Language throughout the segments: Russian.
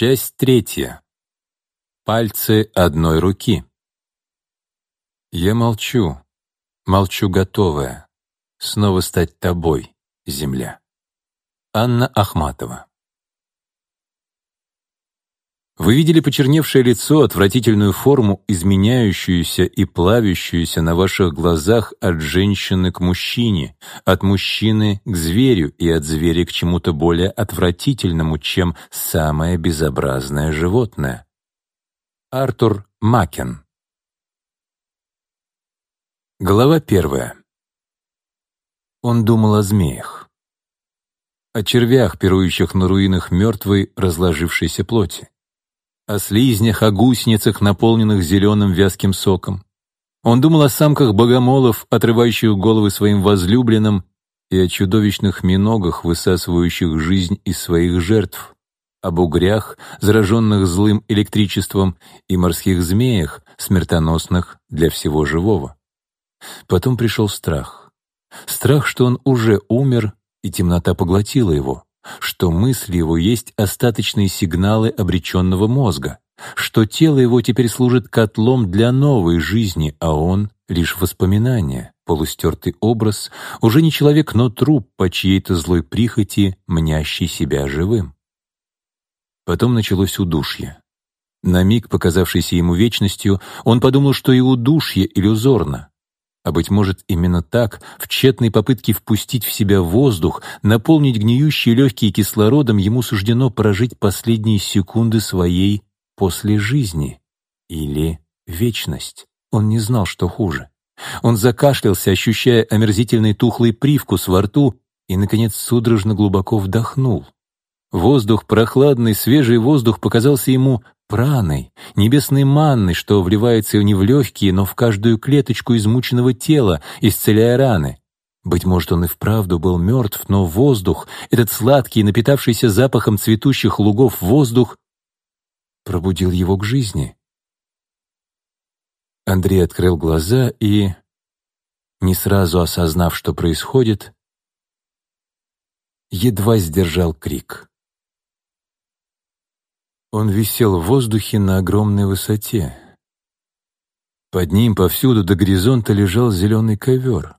Часть третья. Пальцы одной руки. Я молчу, молчу готовая, снова стать тобой, земля. Анна Ахматова. Вы видели почерневшее лицо, отвратительную форму, изменяющуюся и плавящуюся на ваших глазах от женщины к мужчине, от мужчины к зверю и от зверя к чему-то более отвратительному, чем самое безобразное животное. Артур Макен Глава первая. Он думал о змеях. О червях, пирующих на руинах мертвой, разложившейся плоти о слизнях, о гусеницах, наполненных зеленым вязким соком. Он думал о самках богомолов, отрывающих головы своим возлюбленным, и о чудовищных миногах, высасывающих жизнь из своих жертв, об угрях, зараженных злым электричеством, и морских змеях, смертоносных для всего живого. Потом пришел страх. Страх, что он уже умер, и темнота поглотила его что мысли его есть остаточные сигналы обреченного мозга, что тело его теперь служит котлом для новой жизни, а он — лишь воспоминание, полустертый образ, уже не человек, но труп по чьей-то злой прихоти, мнящий себя живым. Потом началось удушье. На миг, показавшийся ему вечностью, он подумал, что и удушье иллюзорно. А быть может, именно так, в тщетной попытке впустить в себя воздух, наполнить гниющие легкие кислородом, ему суждено прожить последние секунды своей после жизни. Или вечность. Он не знал, что хуже. Он закашлялся, ощущая омерзительный тухлый привкус во рту, и, наконец, судорожно глубоко вдохнул. Воздух, прохладный, свежий воздух показался ему праной, небесной манной, что вливается не в легкие, но в каждую клеточку измученного тела, исцеляя раны. Быть может, он и вправду был мертв, но воздух, этот сладкий, напитавшийся запахом цветущих лугов воздух, пробудил его к жизни. Андрей открыл глаза и, не сразу осознав, что происходит, едва сдержал крик. Он висел в воздухе на огромной высоте. Под ним повсюду до горизонта лежал зеленый ковер.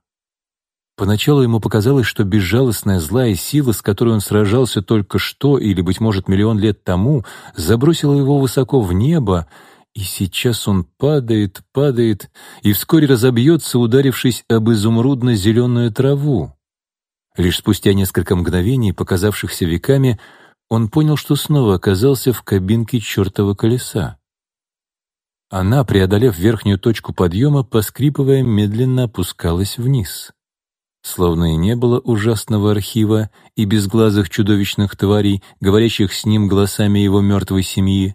Поначалу ему показалось, что безжалостная злая сила, с которой он сражался только что или, быть может, миллион лет тому, забросила его высоко в небо, и сейчас он падает, падает и вскоре разобьется, ударившись об изумрудно-зеленую траву. Лишь спустя несколько мгновений, показавшихся веками, он понял, что снова оказался в кабинке чертова колеса. Она, преодолев верхнюю точку подъема, поскрипывая, медленно опускалась вниз. Словно и не было ужасного архива и безглазых чудовищных тварей, говорящих с ним голосами его мертвой семьи.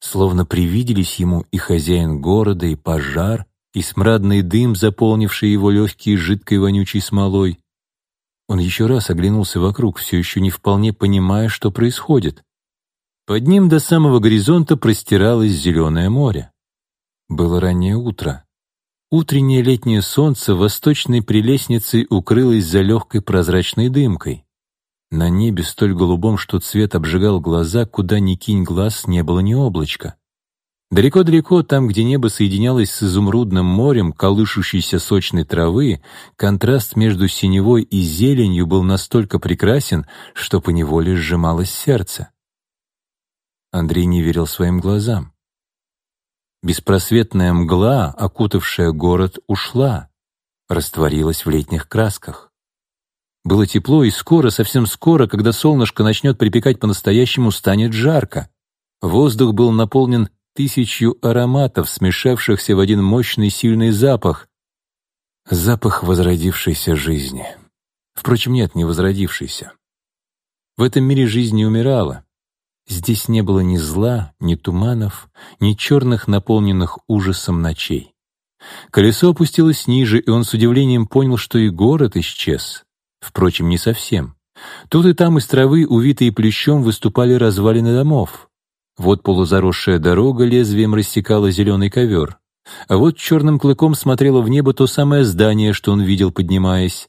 Словно привиделись ему и хозяин города, и пожар, и смрадный дым, заполнивший его легкие жидкой вонючей смолой, он еще раз оглянулся вокруг, все еще не вполне понимая, что происходит. Под ним до самого горизонта простиралось зеленое море. Было раннее утро. Утреннее летнее солнце восточной прелестницей укрылось за легкой прозрачной дымкой. На небе столь голубом, что цвет обжигал глаза, куда ни кинь глаз, не было ни облачка. Далеко-далеко, там, где небо соединялось с изумрудным морем колышущейся сочной травы, контраст между синевой и зеленью был настолько прекрасен, что поневоле сжималось сердце. Андрей не верил своим глазам. Беспросветная мгла, окутавшая город, ушла, растворилась в летних красках. Было тепло, и скоро, совсем скоро, когда солнышко начнет припекать по-настоящему, станет жарко. Воздух был наполнен тысячу ароматов, смешавшихся в один мощный сильный запах. Запах возродившейся жизни. Впрочем, нет, не возродившейся. В этом мире жизнь не умирала. Здесь не было ни зла, ни туманов, ни черных, наполненных ужасом ночей. Колесо опустилось ниже, и он с удивлением понял, что и город исчез. Впрочем, не совсем. Тут и там из травы, увитые плющом, выступали развалины домов. Вот полузаросшая дорога лезвием рассекала зеленый ковер. А вот черным клыком смотрело в небо то самое здание, что он видел, поднимаясь.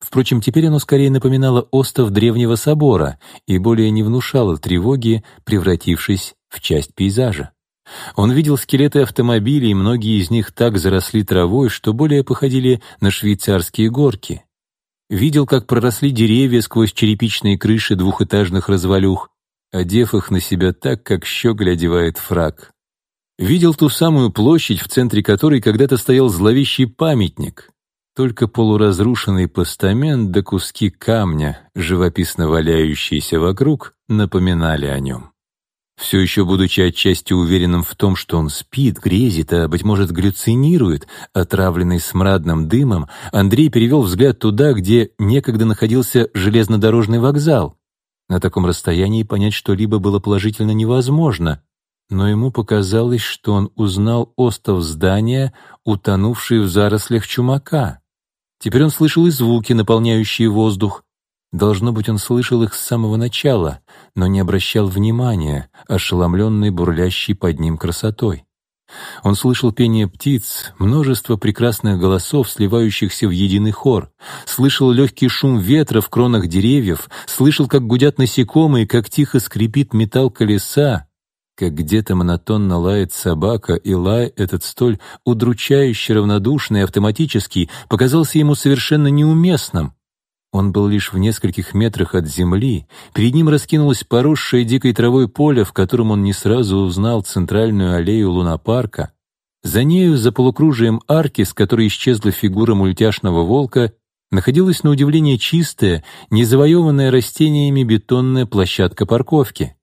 Впрочем, теперь оно скорее напоминало остов древнего собора и более не внушало тревоги, превратившись в часть пейзажа. Он видел скелеты автомобилей, многие из них так заросли травой, что более походили на швейцарские горки. Видел, как проросли деревья сквозь черепичные крыши двухэтажных развалюх, одев их на себя так, как щеголь одевает фраг. Видел ту самую площадь, в центре которой когда-то стоял зловещий памятник. Только полуразрушенный постамент да куски камня, живописно валяющиеся вокруг, напоминали о нем. Все еще будучи отчасти уверенным в том, что он спит, грезит, а, быть может, галлюцинирует, отравленный смрадным дымом, Андрей перевел взгляд туда, где некогда находился железнодорожный вокзал. На таком расстоянии понять что-либо было положительно невозможно, но ему показалось, что он узнал остов здания, утонувший в зарослях чумака. Теперь он слышал и звуки, наполняющие воздух. Должно быть, он слышал их с самого начала, но не обращал внимания, ошеломленный бурлящей под ним красотой. Он слышал пение птиц, множество прекрасных голосов, сливающихся в единый хор, слышал легкий шум ветра в кронах деревьев, слышал, как гудят насекомые, как тихо скрипит металл колеса, как где-то монотонно лает собака, и лай этот столь удручающе равнодушный автоматический показался ему совершенно неуместным — он был лишь в нескольких метрах от земли, перед ним раскинулось поросшее дикой травой поле, в котором он не сразу узнал центральную аллею лунопарка. За нею, за полукружием арки, с которой исчезла фигура мультяшного волка, находилась на удивление чистая, незавоеванная растениями бетонная площадка парковки.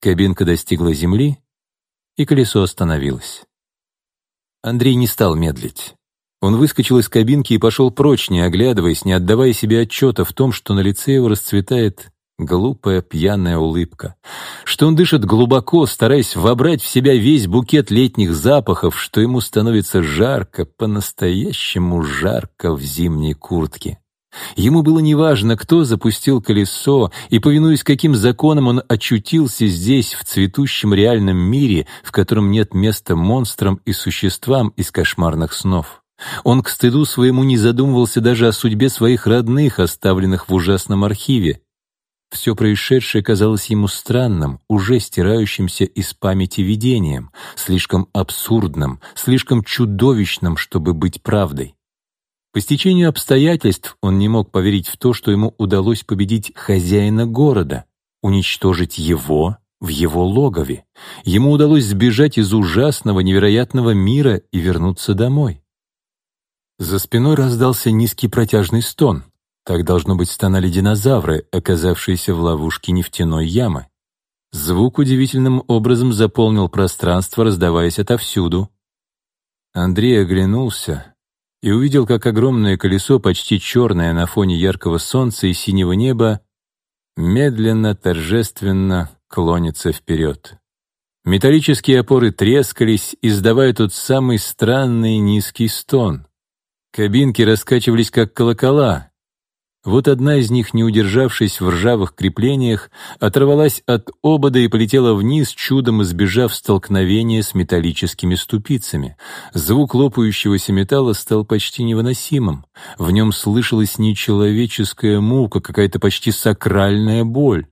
Кабинка достигла земли, и колесо остановилось. Андрей не стал медлить. Он выскочил из кабинки и пошел прочь, не оглядываясь, не отдавая себе отчета в том, что на лице его расцветает глупая пьяная улыбка, что он дышит глубоко, стараясь вобрать в себя весь букет летних запахов, что ему становится жарко, по-настоящему жарко в зимней куртке. Ему было неважно, кто запустил колесо, и, повинуясь каким законам он очутился здесь, в цветущем реальном мире, в котором нет места монстрам и существам из кошмарных снов. Он к стыду своему не задумывался даже о судьбе своих родных, оставленных в ужасном архиве. Все происшедшее казалось ему странным, уже стирающимся из памяти видением, слишком абсурдным, слишком чудовищным, чтобы быть правдой. По стечению обстоятельств он не мог поверить в то, что ему удалось победить хозяина города, уничтожить его в его логове. Ему удалось сбежать из ужасного, невероятного мира и вернуться домой. За спиной раздался низкий протяжный стон. Так, должно быть, стонали динозавры, оказавшиеся в ловушке нефтяной ямы. Звук удивительным образом заполнил пространство, раздаваясь отовсюду. Андрей оглянулся и увидел, как огромное колесо, почти черное на фоне яркого солнца и синего неба, медленно, торжественно клонится вперед. Металлические опоры трескались, издавая тот самый странный низкий стон. Кабинки раскачивались как колокола. Вот одна из них, не удержавшись в ржавых креплениях, оторвалась от обода и полетела вниз, чудом избежав столкновения с металлическими ступицами. Звук лопающегося металла стал почти невыносимым. В нем слышалась нечеловеческая мука, какая-то почти сакральная боль.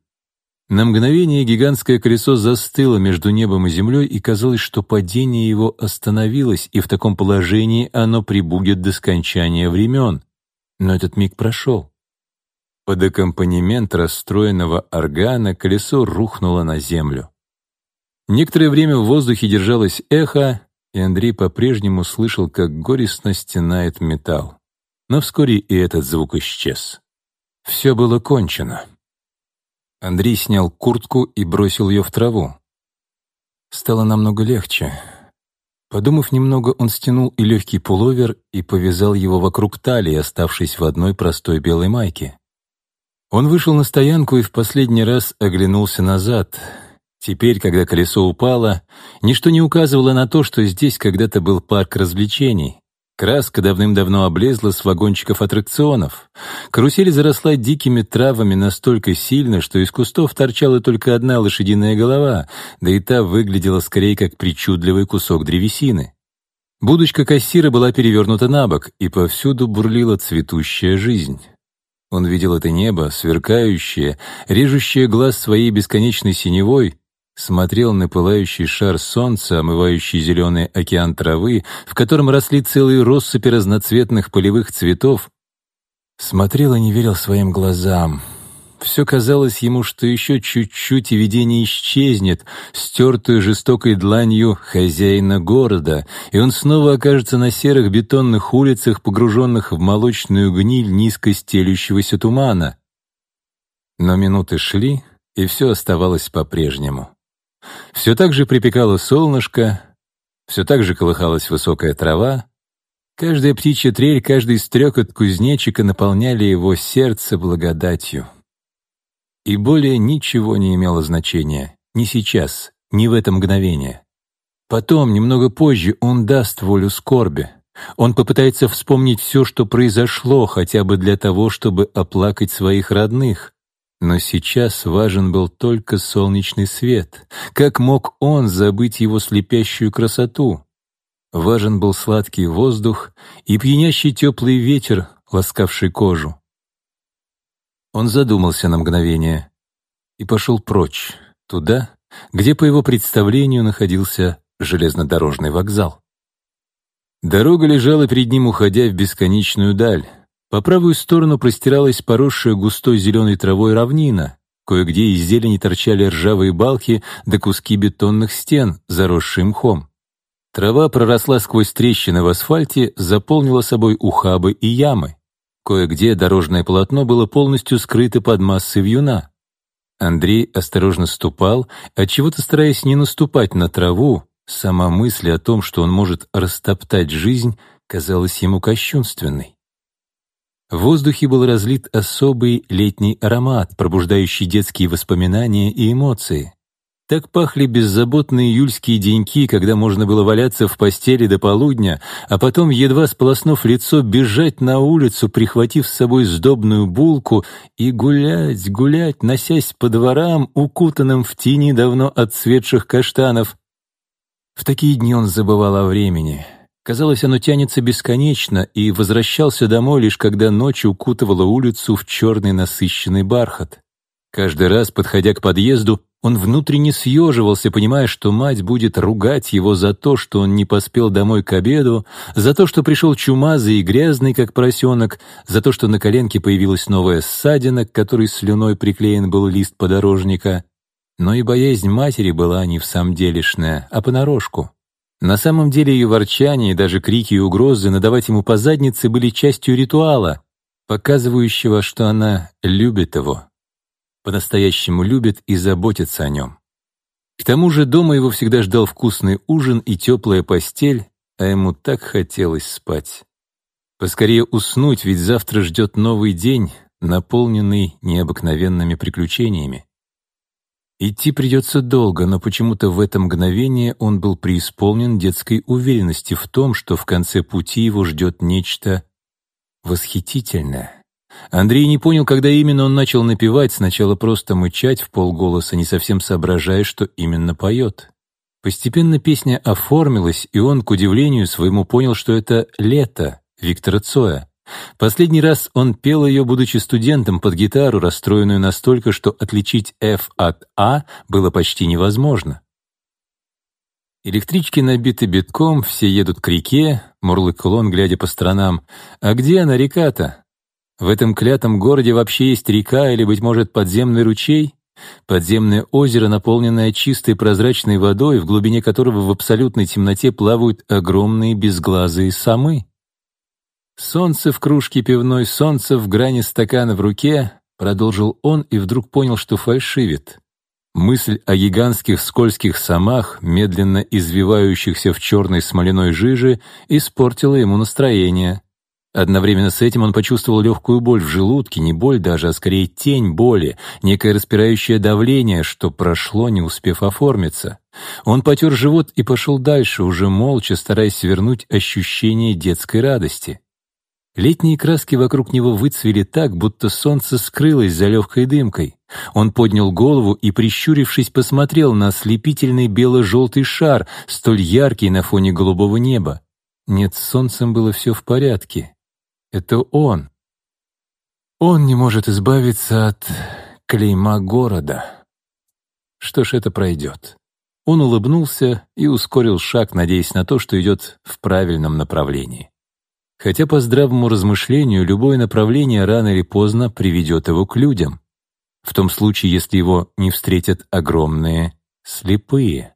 На мгновение гигантское колесо застыло между небом и землей, и казалось, что падение его остановилось, и в таком положении оно прибудет до скончания времен. Но этот миг прошел. Под аккомпанемент расстроенного органа колесо рухнуло на землю. Некоторое время в воздухе держалось эхо, и Андрей по-прежнему слышал, как горестно стенает металл. Но вскоре и этот звук исчез. Все было кончено. Андрей снял куртку и бросил ее в траву. Стало намного легче. Подумав немного, он стянул и легкий пуловер и повязал его вокруг талии, оставшись в одной простой белой майке. Он вышел на стоянку и в последний раз оглянулся назад. Теперь, когда колесо упало, ничто не указывало на то, что здесь когда-то был парк развлечений. Краска давным-давно облезла с вагончиков аттракционов. Карусель заросла дикими травами настолько сильно, что из кустов торчала только одна лошадиная голова, да и та выглядела скорее как причудливый кусок древесины. Будочка кассира была перевернута на бок, и повсюду бурлила цветущая жизнь. Он видел это небо, сверкающее, режущее глаз своей бесконечной синевой, смотрел на пылающий шар солнца, омывающий зеленый океан травы, в котором росли целые россыпи разноцветных полевых цветов, смотрел и не верил своим глазам. Все казалось ему, что еще чуть-чуть и видение исчезнет, стертую жестокой дланью хозяина города, и он снова окажется на серых бетонных улицах, погруженных в молочную гниль низко стелющегося тумана. Но минуты шли, и все оставалось по-прежнему. Все так же припекало солнышко, все так же колыхалась высокая трава, каждая птичья трель, каждый стрекот кузнечика наполняли его сердце благодатью. И более ничего не имело значения. Ни сейчас, ни в это мгновение. Потом, немного позже, он даст волю скорби. Он попытается вспомнить все, что произошло, хотя бы для того, чтобы оплакать своих родных. Но сейчас важен был только солнечный свет. Как мог он забыть его слепящую красоту? Важен был сладкий воздух и пьянящий теплый ветер, ласкавший кожу. Он задумался на мгновение и пошел прочь, туда, где, по его представлению, находился железнодорожный вокзал. Дорога лежала перед ним, уходя в бесконечную даль. По правую сторону простиралась поросшая густой зеленой травой равнина. Кое-где из зелени торчали ржавые балки да куски бетонных стен, заросшие мхом. Трава проросла сквозь трещины в асфальте, заполнила собой ухабы и ямы. Кое-где дорожное полотно было полностью скрыто под массой вьюна. Андрей осторожно ступал, отчего-то стараясь не наступать на траву, сама мысль о том, что он может растоптать жизнь, казалась ему кощунственной. В воздухе был разлит особый летний аромат, пробуждающий детские воспоминания и эмоции. Так пахли беззаботные июльские деньки, когда можно было валяться в постели до полудня, а потом, едва сполоснув лицо, бежать на улицу, прихватив с собой сдобную булку, и гулять, гулять, носясь по дворам, укутанным в тени давно отцветших каштанов. В такие дни он забывал о времени. Казалось, оно тянется бесконечно, и возвращался домой лишь когда ночь укутывала улицу в черный насыщенный бархат. Каждый раз, подходя к подъезду, он внутренне съеживался, понимая, что мать будет ругать его за то, что он не поспел домой к обеду, за то, что пришел чумазый и грязный, как поросенок, за то, что на коленке появилась новая ссадина, к которой слюной приклеен был лист подорожника. Но и боязнь матери была не в самом делешная, а понарошку. На самом деле ее ворчание даже крики и угрозы надавать ему по заднице были частью ритуала, показывающего, что она любит его по-настоящему любит и заботится о нем. К тому же дома его всегда ждал вкусный ужин и теплая постель, а ему так хотелось спать. Поскорее уснуть, ведь завтра ждет новый день, наполненный необыкновенными приключениями. Идти придется долго, но почему-то в это мгновение он был преисполнен детской уверенности в том, что в конце пути его ждет нечто восхитительное. Андрей не понял, когда именно он начал напевать, сначала просто мычать в полголоса, не совсем соображая, что именно поет. Постепенно песня оформилась, и он, к удивлению своему, понял, что это «Лето» Виктора Цоя. Последний раз он пел ее, будучи студентом, под гитару, расстроенную настолько, что отличить F от А было почти невозможно. Электрички набиты битком, все едут к реке, мурлыкал он, глядя по сторонам. «А где она, река-то? В этом клятом городе вообще есть река или, быть может, подземный ручей? Подземное озеро, наполненное чистой прозрачной водой, в глубине которого в абсолютной темноте плавают огромные безглазые самы. «Солнце в кружке пивной, солнце в грани стакана в руке», продолжил он и вдруг понял, что фальшивит. Мысль о гигантских скользких самах, медленно извивающихся в черной смоляной жиже, испортила ему настроение. Одновременно с этим он почувствовал легкую боль в желудке, не боль даже, а скорее тень боли, некое распирающее давление, что прошло, не успев оформиться. Он потер живот и пошел дальше, уже молча, стараясь вернуть ощущение детской радости. Летние краски вокруг него выцвели так, будто солнце скрылось за легкой дымкой. Он поднял голову и, прищурившись, посмотрел на ослепительный бело-желтый шар, столь яркий на фоне голубого неба. Нет, с солнцем было все в порядке. Это он. Он не может избавиться от клейма города. Что ж, это пройдет. Он улыбнулся и ускорил шаг, надеясь на то, что идет в правильном направлении. Хотя по здравому размышлению любое направление рано или поздно приведет его к людям. В том случае, если его не встретят огромные слепые.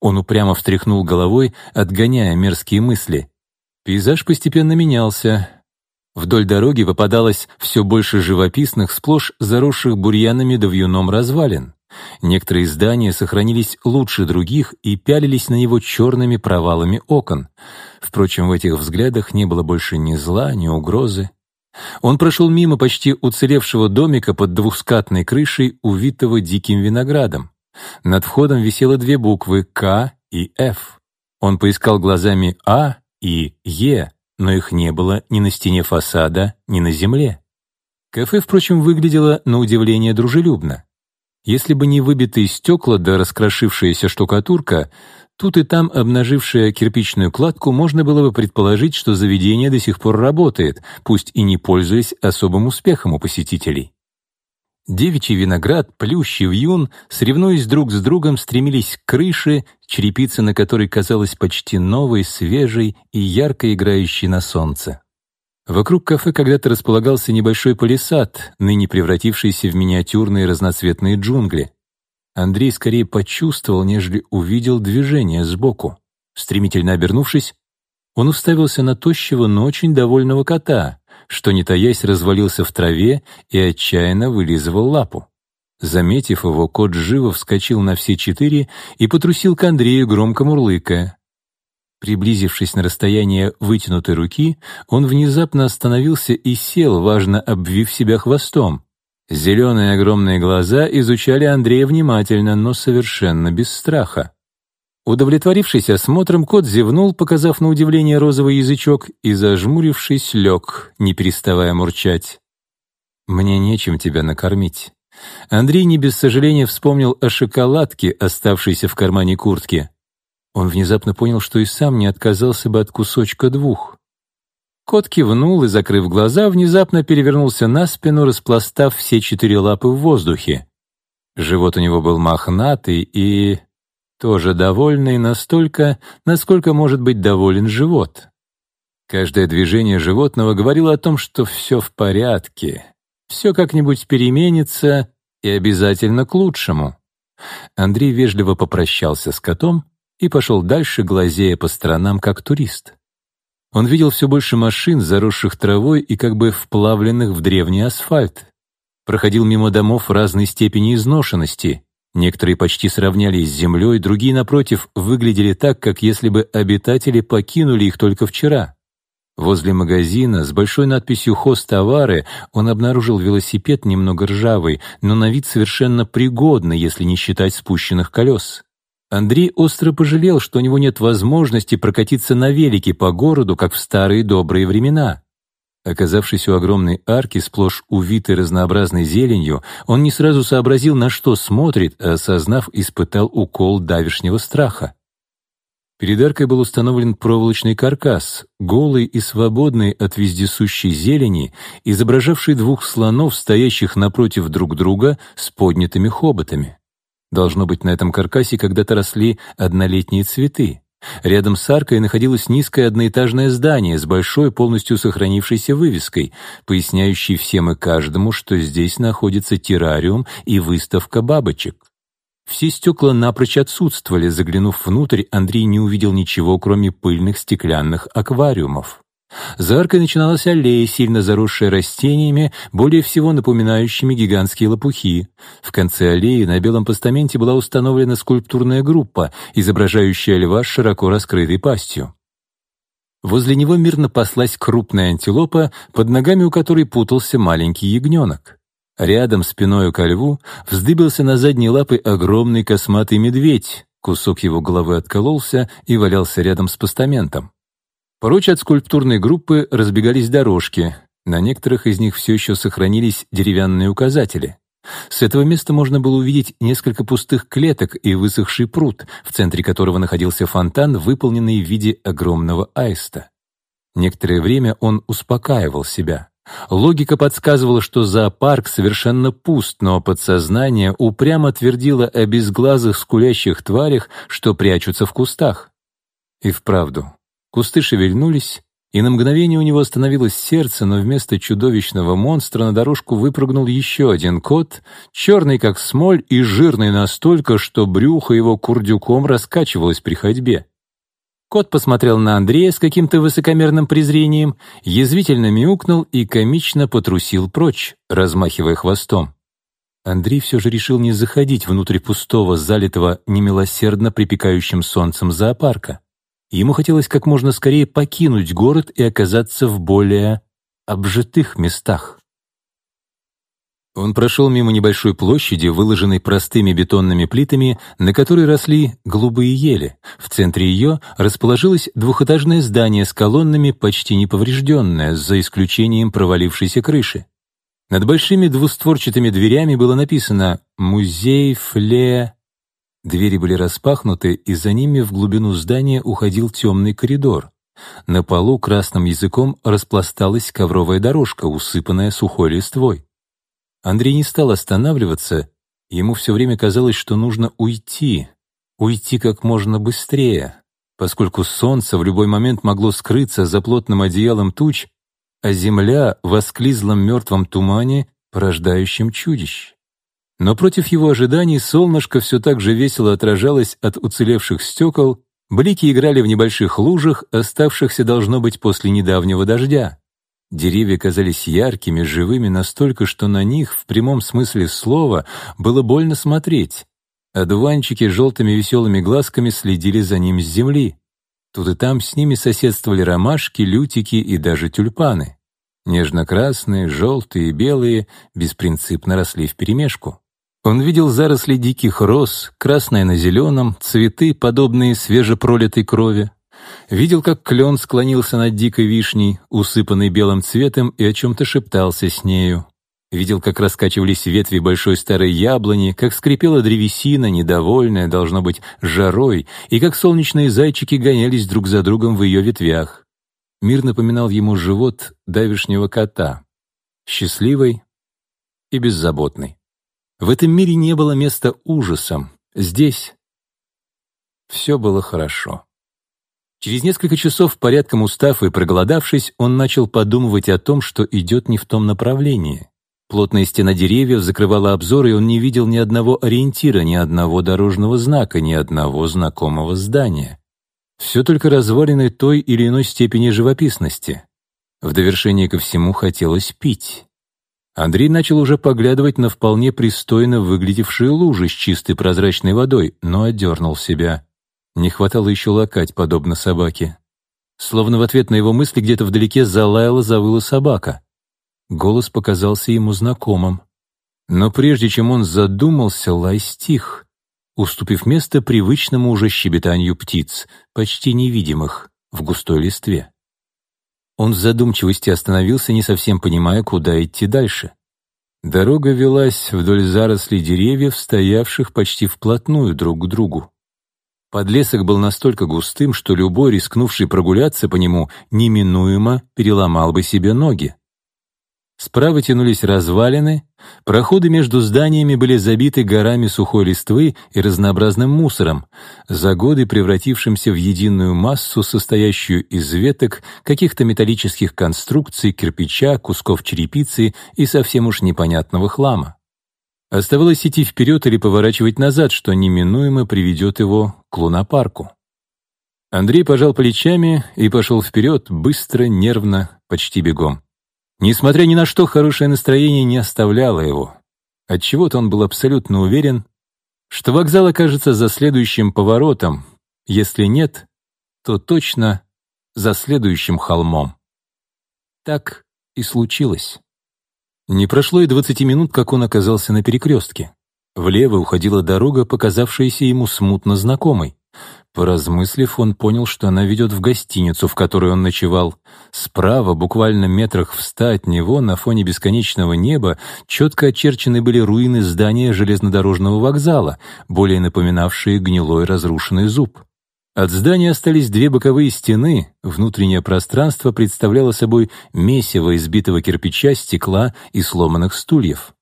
Он упрямо встряхнул головой, отгоняя мерзкие мысли. Пейзаж постепенно менялся. Вдоль дороги попадалось все больше живописных, сплошь заросших бурьянами да вьюном развалин. Некоторые здания сохранились лучше других и пялились на него черными провалами окон. Впрочем, в этих взглядах не было больше ни зла, ни угрозы. Он прошел мимо почти уцелевшего домика под двухскатной крышей, увитого диким виноградом. Над входом висело две буквы «К» и «Ф». Он поискал глазами «А» и «Е», но их не было ни на стене фасада, ни на земле. Кафе, впрочем, выглядело на удивление дружелюбно. Если бы не выбитые стекла да раскрошившаяся штукатурка, тут и там обнажившая кирпичную кладку, можно было бы предположить, что заведение до сих пор работает, пусть и не пользуясь особым успехом у посетителей. Девичий виноград, плющ и вьюн, соревнуясь друг с другом, стремились к крыше, черепица на которой казалась почти новой, свежей и ярко играющей на солнце. Вокруг кафе когда-то располагался небольшой палисад, ныне превратившийся в миниатюрные разноцветные джунгли. Андрей скорее почувствовал, нежели увидел движение сбоку. Стремительно обернувшись, он уставился на тощего, но очень довольного кота, что, не таясь, развалился в траве и отчаянно вылизывал лапу. Заметив его, кот живо вскочил на все четыре и потрусил к Андрею, громко мурлыкая. Приблизившись на расстояние вытянутой руки, он внезапно остановился и сел, важно обвив себя хвостом. Зеленые огромные глаза изучали Андрея внимательно, но совершенно без страха. Удовлетворившись осмотром, кот зевнул, показав на удивление розовый язычок, и, зажмурившись, лег, не переставая мурчать. «Мне нечем тебя накормить». Андрей не без сожаления вспомнил о шоколадке, оставшейся в кармане куртки. Он внезапно понял, что и сам не отказался бы от кусочка двух. Кот кивнул и, закрыв глаза, внезапно перевернулся на спину, распластав все четыре лапы в воздухе. Живот у него был мохнатый и... тоже довольный настолько, насколько может быть доволен живот. Каждое движение животного говорило о том, что все в порядке, все как-нибудь переменится и обязательно к лучшему. Андрей вежливо попрощался с котом и пошел дальше, глазея по сторонам, как турист. Он видел все больше машин, заросших травой и как бы вплавленных в древний асфальт. Проходил мимо домов разной степени изношенности. Некоторые почти сравнялись с землей, другие, напротив, выглядели так, как если бы обитатели покинули их только вчера. Возле магазина с большой надписью «Хостовары» он обнаружил велосипед немного ржавый, но на вид совершенно пригодный, если не считать спущенных колес. Андрей остро пожалел, что у него нет возможности прокатиться на велике по городу, как в старые добрые времена. Оказавшись у огромной арки, сплошь увитой разнообразной зеленью, он не сразу сообразил, на что смотрит, а осознав, испытал укол давишнего страха. Перед аркой был установлен проволочный каркас, голый и свободный от вездесущей зелени, изображавший двух слонов, стоящих напротив друг друга с поднятыми хоботами. Должно быть, на этом каркасе когда-то росли однолетние цветы. Рядом с аркой находилось низкое одноэтажное здание с большой, полностью сохранившейся вывеской, поясняющей всем и каждому, что здесь находится террариум и выставка бабочек. Все стекла напрочь отсутствовали. Заглянув внутрь, Андрей не увидел ничего, кроме пыльных стеклянных аквариумов. За аркой начиналась аллея, сильно заросшая растениями, более всего напоминающими гигантские лопухи. В конце аллеи на белом постаменте была установлена скульптурная группа, изображающая льва с широко раскрытой пастью. Возле него мирно паслась крупная антилопа, под ногами у которой путался маленький ягненок. Рядом, спиной ко льву, вздыбился на задние лапы огромный косматый медведь. Кусок его головы откололся и валялся рядом с постаментом. Прочь от скульптурной группы разбегались дорожки. На некоторых из них все еще сохранились деревянные указатели. С этого места можно было увидеть несколько пустых клеток и высохший пруд, в центре которого находился фонтан, выполненный в виде огромного аиста. Некоторое время он успокаивал себя. Логика подсказывала, что зоопарк совершенно пуст, но подсознание упрямо твердило о безглазых скулящих тварях, что прячутся в кустах. И вправду, кусты шевельнулись, и на мгновение у него остановилось сердце, но вместо чудовищного монстра на дорожку выпрыгнул еще один кот, черный как смоль и жирный настолько, что брюхо его курдюком раскачивалось при ходьбе. Кот посмотрел на Андрея с каким-то высокомерным презрением, язвительно мяукнул и комично потрусил прочь, размахивая хвостом. Андрей все же решил не заходить внутрь пустого, залитого немилосердно припекающим солнцем зоопарка. Ему хотелось как можно скорее покинуть город и оказаться в более обжитых местах. Он прошел мимо небольшой площади, выложенной простыми бетонными плитами, на которой росли голубые ели. В центре ее расположилось двухэтажное здание с колоннами, почти неповрежденное, за исключением провалившейся крыши. Над большими двустворчатыми дверями было написано «Музей Фле...» Двери были распахнуты, и за ними в глубину здания уходил темный коридор. На полу красным языком распласталась ковровая дорожка, усыпанная сухой листвой. Андрей не стал останавливаться, ему все время казалось, что нужно уйти, уйти как можно быстрее, поскольку солнце в любой момент могло скрыться за плотным одеялом туч, а земля в осклизлом мертвом тумане, порождающем чудищ. Но против его ожиданий солнышко все так же весело отражалось от уцелевших стекол, блики играли в небольших лужах, оставшихся, должно быть, после недавнего дождя. Деревья казались яркими, живыми настолько, что на них, в прямом смысле слова, было больно смотреть. Одуванчики желтыми веселыми глазками следили за ним с земли. Тут и там с ними соседствовали ромашки, лютики и даже тюльпаны. Нежно-красные, желтые и белые беспринципно росли вперемешку. Он видел заросли диких роз, красное на зеленом, цветы, подобные свежепролитой крови, Видел, как клен склонился над дикой вишней, усыпанной белым цветом, и о чем-то шептался с нею. Видел, как раскачивались ветви большой старой яблони, как скрипела древесина, недовольная, должно быть, жарой, и как солнечные зайчики гонялись друг за другом в ее ветвях. Мир напоминал ему живот давишнего кота, счастливый и беззаботный. В этом мире не было места ужасам. Здесь все было хорошо. Через несколько часов, порядком устав и проголодавшись, он начал подумывать о том, что идет не в том направлении. Плотная стена деревьев закрывала обзор, и он не видел ни одного ориентира, ни одного дорожного знака, ни одного знакомого здания. Все только развалины той или иной степени живописности. В довершение ко всему хотелось пить. Андрей начал уже поглядывать на вполне пристойно выглядевшие лужи с чистой прозрачной водой, но отдернул себя. Не хватало еще лакать, подобно собаке. Словно в ответ на его мысли где-то вдалеке залаяла, завыла собака. Голос показался ему знакомым. Но прежде чем он задумался, лай стих, уступив место привычному уже щебетанию птиц, почти невидимых, в густой листве. Он в задумчивости остановился, не совсем понимая, куда идти дальше. Дорога велась вдоль зарослей деревьев, стоявших почти вплотную друг к другу. Подлесок был настолько густым, что любой, рискнувший прогуляться по нему, неминуемо переломал бы себе ноги. Справа тянулись развалины, проходы между зданиями были забиты горами сухой листвы и разнообразным мусором, за годы превратившимся в единую массу, состоящую из веток, каких-то металлических конструкций, кирпича, кусков черепицы и совсем уж непонятного хлама. Оставалось идти вперед или поворачивать назад, что неминуемо приведет его к лунопарку. Андрей пожал плечами и пошел вперед, быстро, нервно, почти бегом. Несмотря ни на что, хорошее настроение не оставляло его. Отчего-то он был абсолютно уверен, что вокзал окажется за следующим поворотом, если нет, то точно за следующим холмом. Так и случилось. Не прошло и двадцати минут, как он оказался на перекрестке. Влево уходила дорога, показавшаяся ему смутно знакомой. Поразмыслив, он понял, что она ведет в гостиницу, в которой он ночевал. Справа, буквально метрах в ста от него, на фоне бесконечного неба, четко очерчены были руины здания железнодорожного вокзала, более напоминавшие гнилой разрушенный зуб. От здания остались две боковые стены, внутреннее пространство представляло собой месиво избитого кирпича, стекла и сломанных стульев.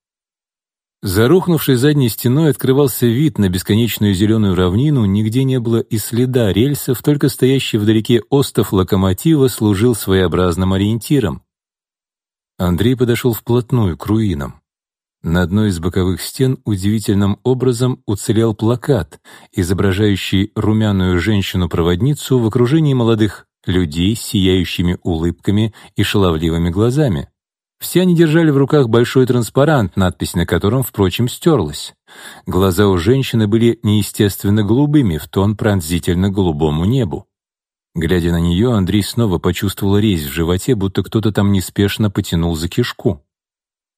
За рухнувшей задней стеной открывался вид на бесконечную зеленую равнину, нигде не было и следа рельсов, только стоящий вдалеке остов локомотива служил своеобразным ориентиром. Андрей подошел вплотную к руинам. На одной из боковых стен удивительным образом уцелел плакат, изображающий румяную женщину-проводницу в окружении молодых людей с сияющими улыбками и шаловливыми глазами. Все они держали в руках большой транспарант, надпись на котором, впрочем, стерлась. Глаза у женщины были неестественно голубыми, в тон пронзительно голубому небу. Глядя на нее, Андрей снова почувствовал резь в животе, будто кто-то там неспешно потянул за кишку.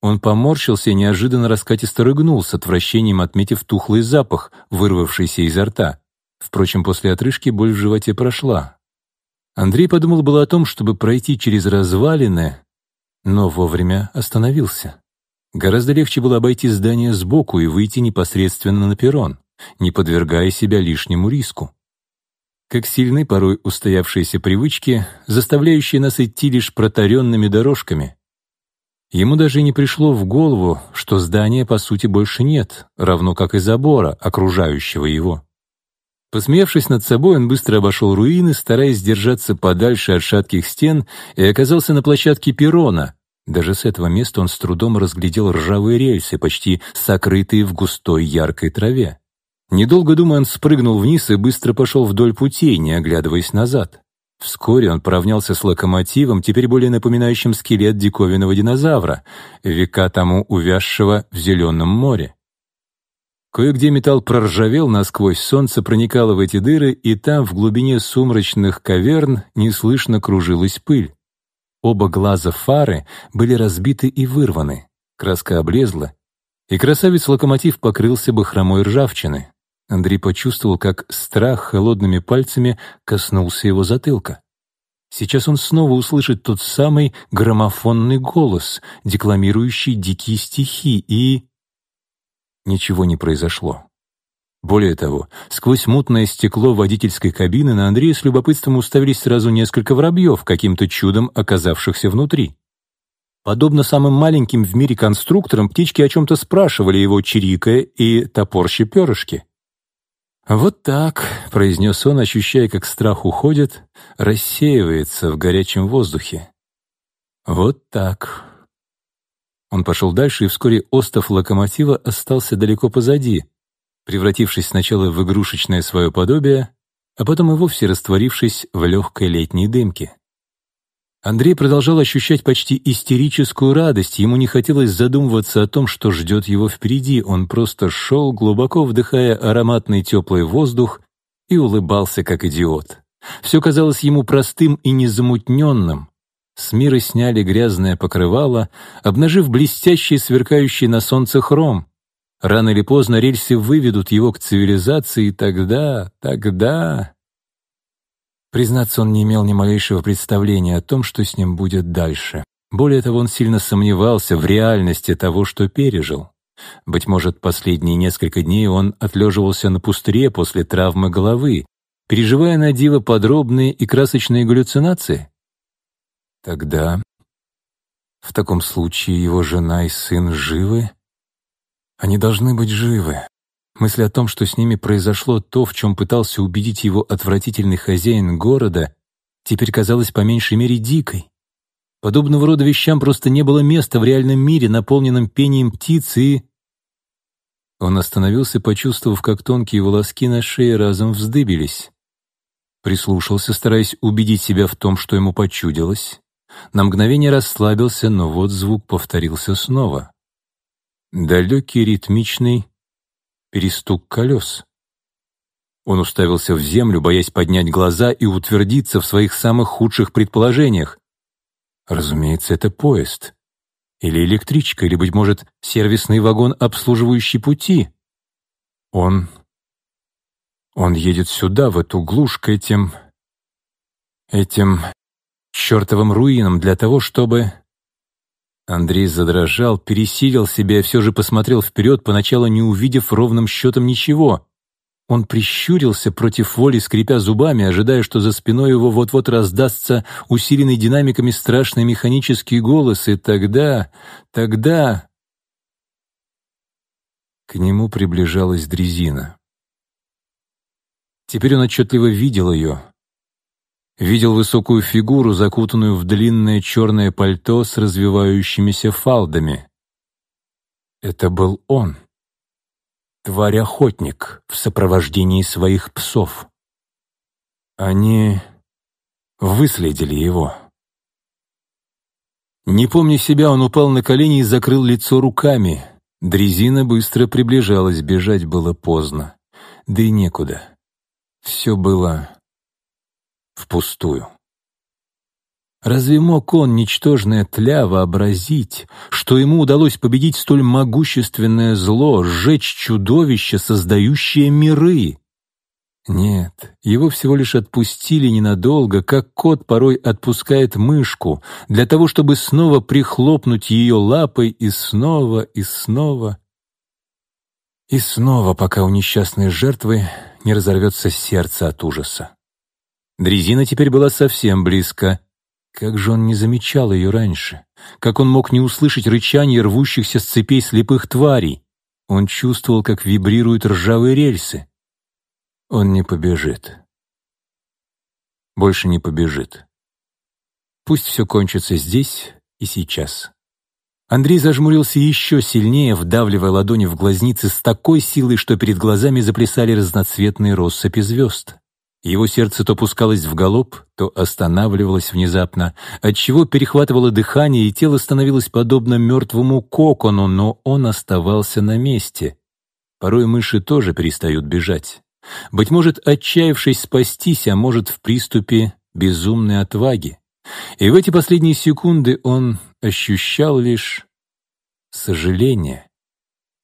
Он поморщился и неожиданно раскатисто рыгнул, с отвращением отметив тухлый запах, вырвавшийся изо рта. Впрочем, после отрыжки боль в животе прошла. Андрей подумал было о том, чтобы пройти через развалины, но вовремя остановился. Гораздо легче было обойти здание сбоку и выйти непосредственно на перрон, не подвергая себя лишнему риску. Как сильны порой устоявшиеся привычки, заставляющие нас идти лишь протаренными дорожками — Ему даже не пришло в голову, что здания по сути больше нет, равно как и забора, окружающего его. Посмеявшись над собой, он быстро обошел руины, стараясь держаться подальше от шатких стен, и оказался на площадке перрона. Даже с этого места он с трудом разглядел ржавые рельсы, почти сокрытые в густой яркой траве. Недолго думая, он спрыгнул вниз и быстро пошел вдоль путей, не оглядываясь назад. Вскоре он поравнялся с локомотивом, теперь более напоминающим скелет диковинного динозавра, века тому увязшего в зеленом море. Кое-где металл проржавел насквозь, солнце проникало в эти дыры, и там, в глубине сумрачных каверн, неслышно кружилась пыль. Оба глаза фары были разбиты и вырваны, краска облезла, и красавец-локомотив покрылся бы хромой ржавчины. Андрей почувствовал, как страх холодными пальцами коснулся его затылка. Сейчас он снова услышит тот самый граммофонный голос, декламирующий дикие стихи, и... Ничего не произошло. Более того, сквозь мутное стекло водительской кабины на Андрея с любопытством уставились сразу несколько воробьев, каким-то чудом оказавшихся внутри. Подобно самым маленьким в мире конструкторам, птички о чем-то спрашивали его, чирикая и топорщи перышки. «Вот так», — произнес он, ощущая, как страх уходит, рассеивается в горячем воздухе. «Вот так». Он пошел дальше, и вскоре остов локомотива остался далеко позади, превратившись сначала в игрушечное свое подобие, а потом и вовсе растворившись в легкой летней дымке. Андрей продолжал ощущать почти истерическую радость, ему не хотелось задумываться о том, что ждет его впереди, он просто шел, глубоко вдыхая ароматный теплый воздух и улыбался, как идиот. Все казалось ему простым и незамутненным. С мира сняли грязное покрывало, обнажив блестящий, сверкающий на солнце хром. Рано или поздно рельсы выведут его к цивилизации, и тогда, тогда... Признаться, он не имел ни малейшего представления о том, что с ним будет дальше. Более того, он сильно сомневался в реальности того, что пережил. Быть может, последние несколько дней он отлеживался на пустыре после травмы головы, переживая на диво подробные и красочные галлюцинации? Тогда, в таком случае, его жена и сын живы? Они должны быть живы. Мысль о том, что с ними произошло то, в чем пытался убедить его отвратительный хозяин города, теперь казалась по меньшей мере дикой. Подобного рода вещам просто не было места в реальном мире, наполненном пением птиц, и... Он остановился, почувствовав, как тонкие волоски на шее разом вздыбились. Прислушался, стараясь убедить себя в том, что ему почудилось. На мгновение расслабился, но вот звук повторился снова. Далекий, ритмичный, перестук колес. Он уставился в землю, боясь поднять глаза и утвердиться в своих самых худших предположениях. Разумеется, это поезд. Или электричка, или, быть может, сервисный вагон, обслуживающий пути. Он... Он едет сюда, в эту глушь, к этим... этим чертовым руинам для того, чтобы... Андрей задрожал, пересилил себя и все же посмотрел вперед, поначалу не увидев ровным счетом ничего. Он прищурился против воли, скрипя зубами, ожидая, что за спиной его вот-вот раздастся усиленный динамиками страшный механический голос, и тогда, тогда... К нему приближалась дрезина. Теперь он отчетливо видел ее. Видел высокую фигуру, закутанную в длинное черное пальто с развивающимися фалдами. Это был он тварь-охотник в сопровождении своих псов. Они выследили его. Не помня себя, он упал на колени и закрыл лицо руками. Дрезина быстро приближалась, бежать было поздно. Да и некуда. Все было впустую. Разве мог он, ничтожная тля, вообразить, что ему удалось победить столь могущественное зло, сжечь чудовище, создающее миры? Нет, его всего лишь отпустили ненадолго, как кот порой отпускает мышку, для того, чтобы снова прихлопнуть ее лапой и снова, и снова. И снова, пока у несчастной жертвы не разорвется сердце от ужаса. Дрезина теперь была совсем близко — как же он не замечал ее раньше? Как он мог не услышать рычание рвущихся с цепей слепых тварей? Он чувствовал, как вибрируют ржавые рельсы. Он не побежит. Больше не побежит. Пусть все кончится здесь и сейчас. Андрей зажмурился еще сильнее, вдавливая ладони в глазницы с такой силой, что перед глазами заплясали разноцветные россыпи звезд. Его сердце то пускалось в галоп, то останавливалось внезапно, отчего перехватывало дыхание, и тело становилось подобно мертвому кокону, но он оставался на месте. Порой мыши тоже перестают бежать. Быть может, отчаявшись спастись, а может, в приступе безумной отваги. И в эти последние секунды он ощущал лишь сожаление.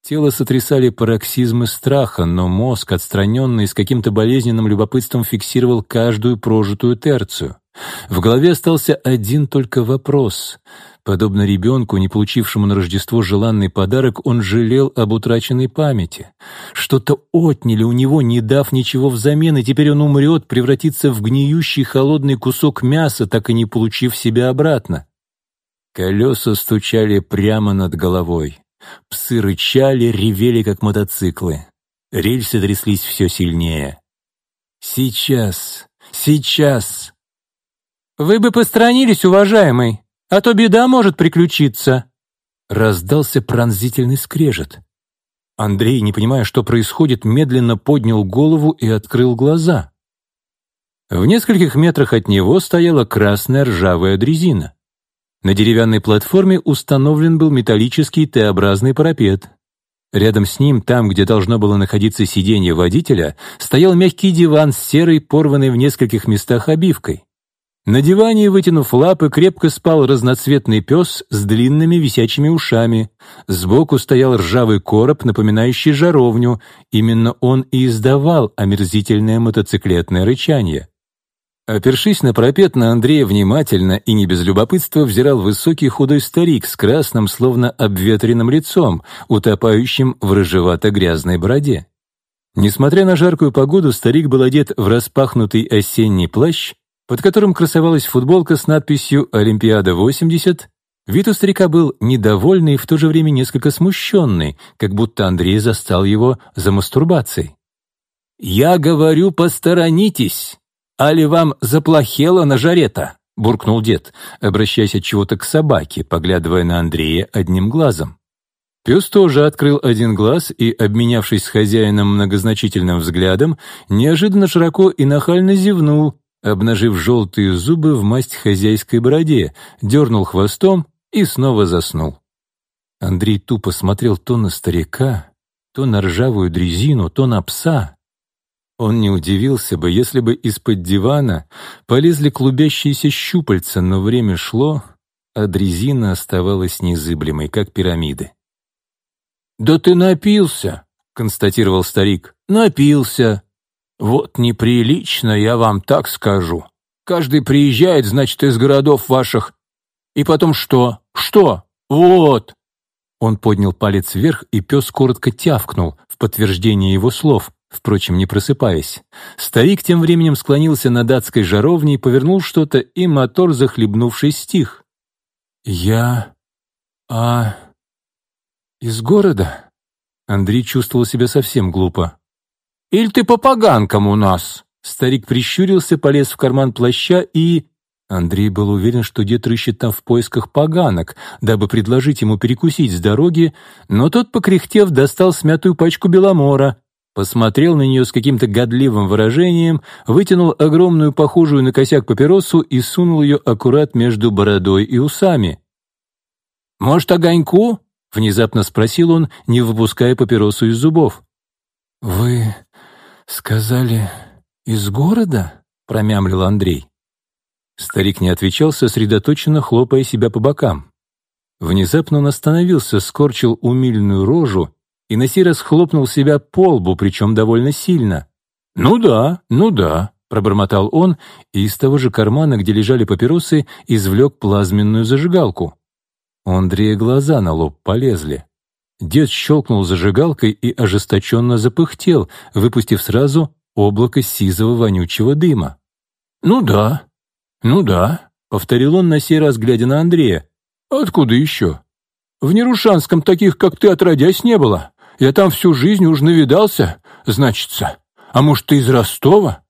Тело сотрясали пароксизмы страха, но мозг, отстраненный с каким-то болезненным любопытством, фиксировал каждую прожитую терцию. В голове остался один только вопрос. Подобно ребенку, не получившему на Рождество желанный подарок, он жалел об утраченной памяти. Что-то отняли у него, не дав ничего взамен, и теперь он умрет, превратится в гниющий холодный кусок мяса, так и не получив себя обратно. Колеса стучали прямо над головой. Псы рычали, ревели, как мотоциклы. Рельсы тряслись все сильнее. «Сейчас! Сейчас!» «Вы бы постранились, уважаемый, а то беда может приключиться!» Раздался пронзительный скрежет. Андрей, не понимая, что происходит, медленно поднял голову и открыл глаза. В нескольких метрах от него стояла красная ржавая дрезина. На деревянной платформе установлен был металлический Т-образный парапет. Рядом с ним, там, где должно было находиться сиденье водителя, стоял мягкий диван с серой, порванной в нескольких местах обивкой. На диване, вытянув лапы, крепко спал разноцветный пес с длинными висячими ушами. Сбоку стоял ржавый короб, напоминающий жаровню. Именно он и издавал омерзительное мотоциклетное рычание. Опершись на пропет, на Андрея внимательно и не без любопытства взирал высокий худой старик с красным, словно обветренным лицом, утопающим в рыжевато-грязной бороде. Несмотря на жаркую погоду, старик был одет в распахнутый осенний плащ, под которым красовалась футболка с надписью «Олимпиада-80». Вид у старика был недовольный и в то же время несколько смущенный, как будто Андрей застал его за мастурбацией. «Я говорю, посторонитесь!» «Али вам заплохело на жаре-то?» — буркнул дед, обращаясь от чего-то к собаке, поглядывая на Андрея одним глазом. Пес тоже открыл один глаз и, обменявшись с хозяином многозначительным взглядом, неожиданно широко и нахально зевнул, обнажив желтые зубы в масть хозяйской бороде, дернул хвостом и снова заснул. Андрей тупо смотрел то на старика, то на ржавую дрезину, то на пса, он не удивился бы, если бы из-под дивана полезли клубящиеся щупальца, но время шло, а дрезина оставалась незыблемой, как пирамиды. «Да ты напился!» — констатировал старик. «Напился! Вот неприлично, я вам так скажу. Каждый приезжает, значит, из городов ваших. И потом что? Что? Вот!» Он поднял палец вверх, и пес коротко тявкнул в подтверждение его слов — впрочем, не просыпаясь. Старик тем временем склонился над адской жаровней, повернул что-то, и мотор, захлебнувшись, стих. «Я... а... из города?» Андрей чувствовал себя совсем глупо. «Иль ты по поганкам у нас?» Старик прищурился, полез в карман плаща и... Андрей был уверен, что дед рыщет там в поисках поганок, дабы предложить ему перекусить с дороги, но тот, покряхтев, достал смятую пачку беломора, посмотрел на нее с каким-то годливым выражением, вытянул огромную, похожую на косяк папиросу и сунул ее аккурат между бородой и усами. «Может, огоньку?» — внезапно спросил он, не выпуская папиросу из зубов. «Вы сказали, из города?» — промямлил Андрей. Старик не отвечал, сосредоточенно хлопая себя по бокам. Внезапно он остановился, скорчил умильную рожу и раз хлопнул себя по лбу, причем довольно сильно. «Ну да, ну да», — пробормотал он, и из того же кармана, где лежали папиросы, извлек плазменную зажигалку. У Андрея глаза на лоб полезли. Дед щелкнул зажигалкой и ожесточенно запыхтел, выпустив сразу облако сизого вонючего дыма. «Ну да, «Ну да», — повторил он на сей раз, глядя на Андрея. «Откуда еще? В Нерушанском таких, как ты, отродясь не было. Я там всю жизнь уж навидался, значится. А может, ты из Ростова?»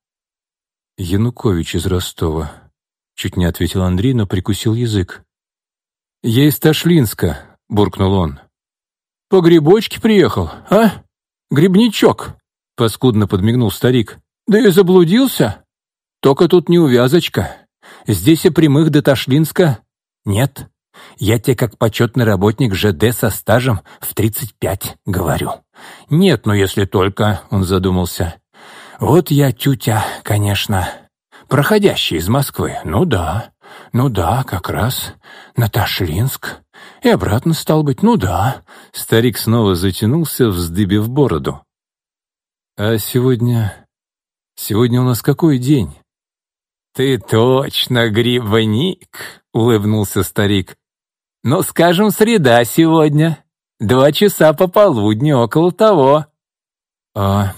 «Янукович из Ростова», — чуть не ответил Андрей, но прикусил язык. «Я из Ташлинска», — буркнул он. «По грибочке приехал, а? Грибничок», — паскудно подмигнул старик. «Да и заблудился. Только тут не увязочка. Здесь и прямых до Ташлинска нет. Я тебе как почетный работник ЖД со стажем в 35 говорю. Нет, ну если только, он задумался. Вот я тютя, конечно. Проходящий из Москвы, ну да. Ну да, как раз. На Ташлинск. И обратно, стал быть, ну да. Старик снова затянулся, вздыбив бороду. А сегодня... Сегодня у нас какой день? «Ты точно грибник», — улыбнулся старик. «Ну, скажем, среда сегодня. Два часа пополудни, около того». «А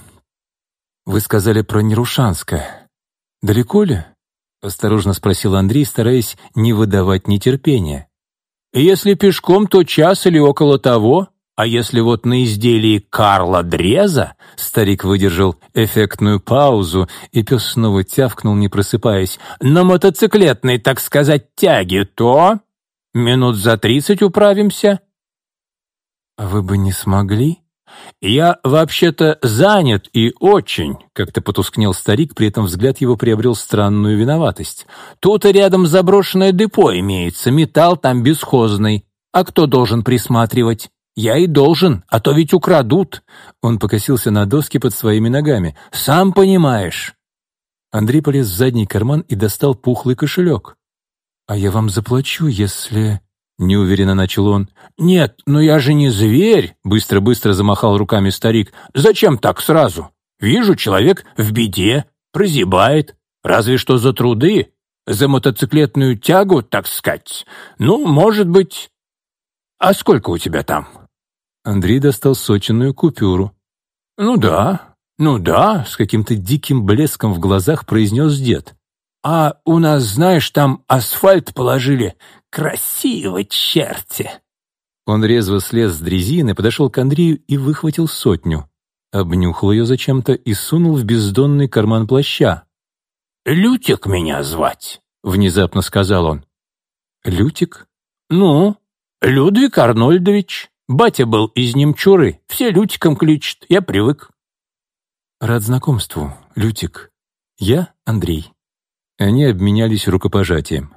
вы сказали про Нерушанское. Далеко ли?» — осторожно спросил Андрей, стараясь не выдавать нетерпения. «Если пешком, то час или около того. А если вот на изделии Карла Дреза, старик выдержал эффектную паузу, и пес снова тявкнул, не просыпаясь, на мотоциклетной, так сказать, тяге, то минут за тридцать управимся. Вы бы не смогли? Я вообще-то занят и очень, как-то потускнел старик, при этом взгляд его приобрел странную виноватость. Тут и рядом заброшенное депо имеется, металл там бесхозный. А кто должен присматривать? «Я и должен, а то ведь украдут!» Он покосился на доски под своими ногами. «Сам понимаешь!» Андрей полез в задний карман и достал пухлый кошелек. «А я вам заплачу, если...» Неуверенно начал он. «Нет, но я же не зверь!» Быстро-быстро замахал руками старик. «Зачем так сразу? Вижу, человек в беде, прозябает. Разве что за труды, за мотоциклетную тягу, так сказать. Ну, может быть... А сколько у тебя там?» Андрей достал соченную купюру. «Ну да, ну да», — с каким-то диким блеском в глазах произнес дед. «А у нас, знаешь, там асфальт положили. Красиво, черти!» Он резво слез с дрезины, подошел к Андрею и выхватил сотню. Обнюхал ее зачем-то и сунул в бездонный карман плаща. «Лютик меня звать», — внезапно сказал он. «Лютик?» «Ну, Людвиг Арнольдович. Батя был из немчуры, все Лютиком кличут, я привык». «Рад знакомству, Лютик. Я Андрей». Они обменялись рукопожатием.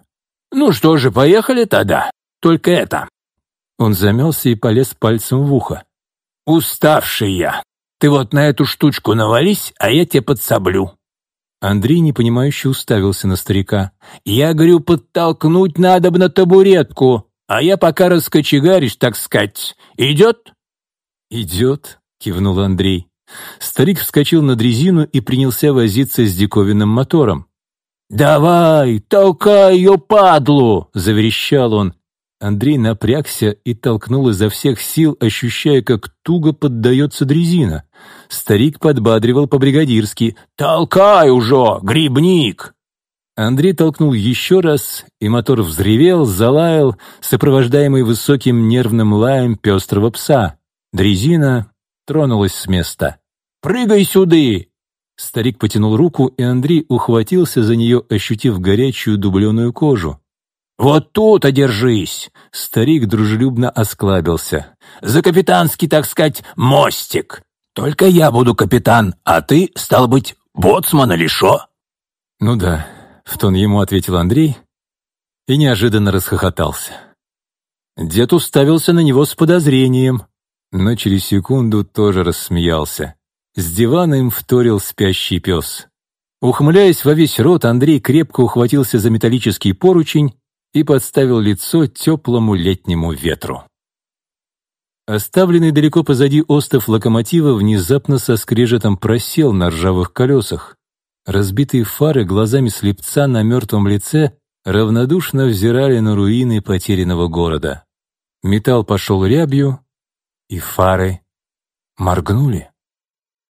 «Ну что же, поехали тогда. Только это». Он замялся и полез пальцем в ухо. «Уставший я. Ты вот на эту штучку навались, а я тебе подсоблю». Андрей непонимающе уставился на старика. «Я, говорю, подтолкнуть надо бы на табуретку а я пока раскочегарюсь, так сказать. Идет?» «Идет», — кивнул Андрей. Старик вскочил на дрезину и принялся возиться с диковинным мотором. «Давай, толкай ее, падлу!» — заверещал он. Андрей напрягся и толкнул изо всех сил, ощущая, как туго поддается дрезина. Старик подбадривал по-бригадирски «Толкай уже, грибник!» Андрей толкнул еще раз, и мотор взревел, залаял, сопровождаемый высоким нервным лаем пестрого пса. Дрезина тронулась с места. «Прыгай сюды!» Старик потянул руку, и Андрей ухватился за нее, ощутив горячую дубленую кожу. «Вот тут одержись!» Старик дружелюбно осклабился. «За капитанский, так сказать, мостик! Только я буду капитан, а ты, стал быть, боцман или шо?» «Ну да», — в тон ему ответил Андрей и неожиданно расхохотался. Дед уставился на него с подозрением, но через секунду тоже рассмеялся. С дивана им вторил спящий пес. Ухмыляясь во весь рот, Андрей крепко ухватился за металлический поручень и подставил лицо теплому летнему ветру. Оставленный далеко позади остов локомотива внезапно со скрежетом просел на ржавых колесах. Разбитые фары глазами слепца на мертвом лице равнодушно взирали на руины потерянного города. Металл пошел рябью, и фары моргнули.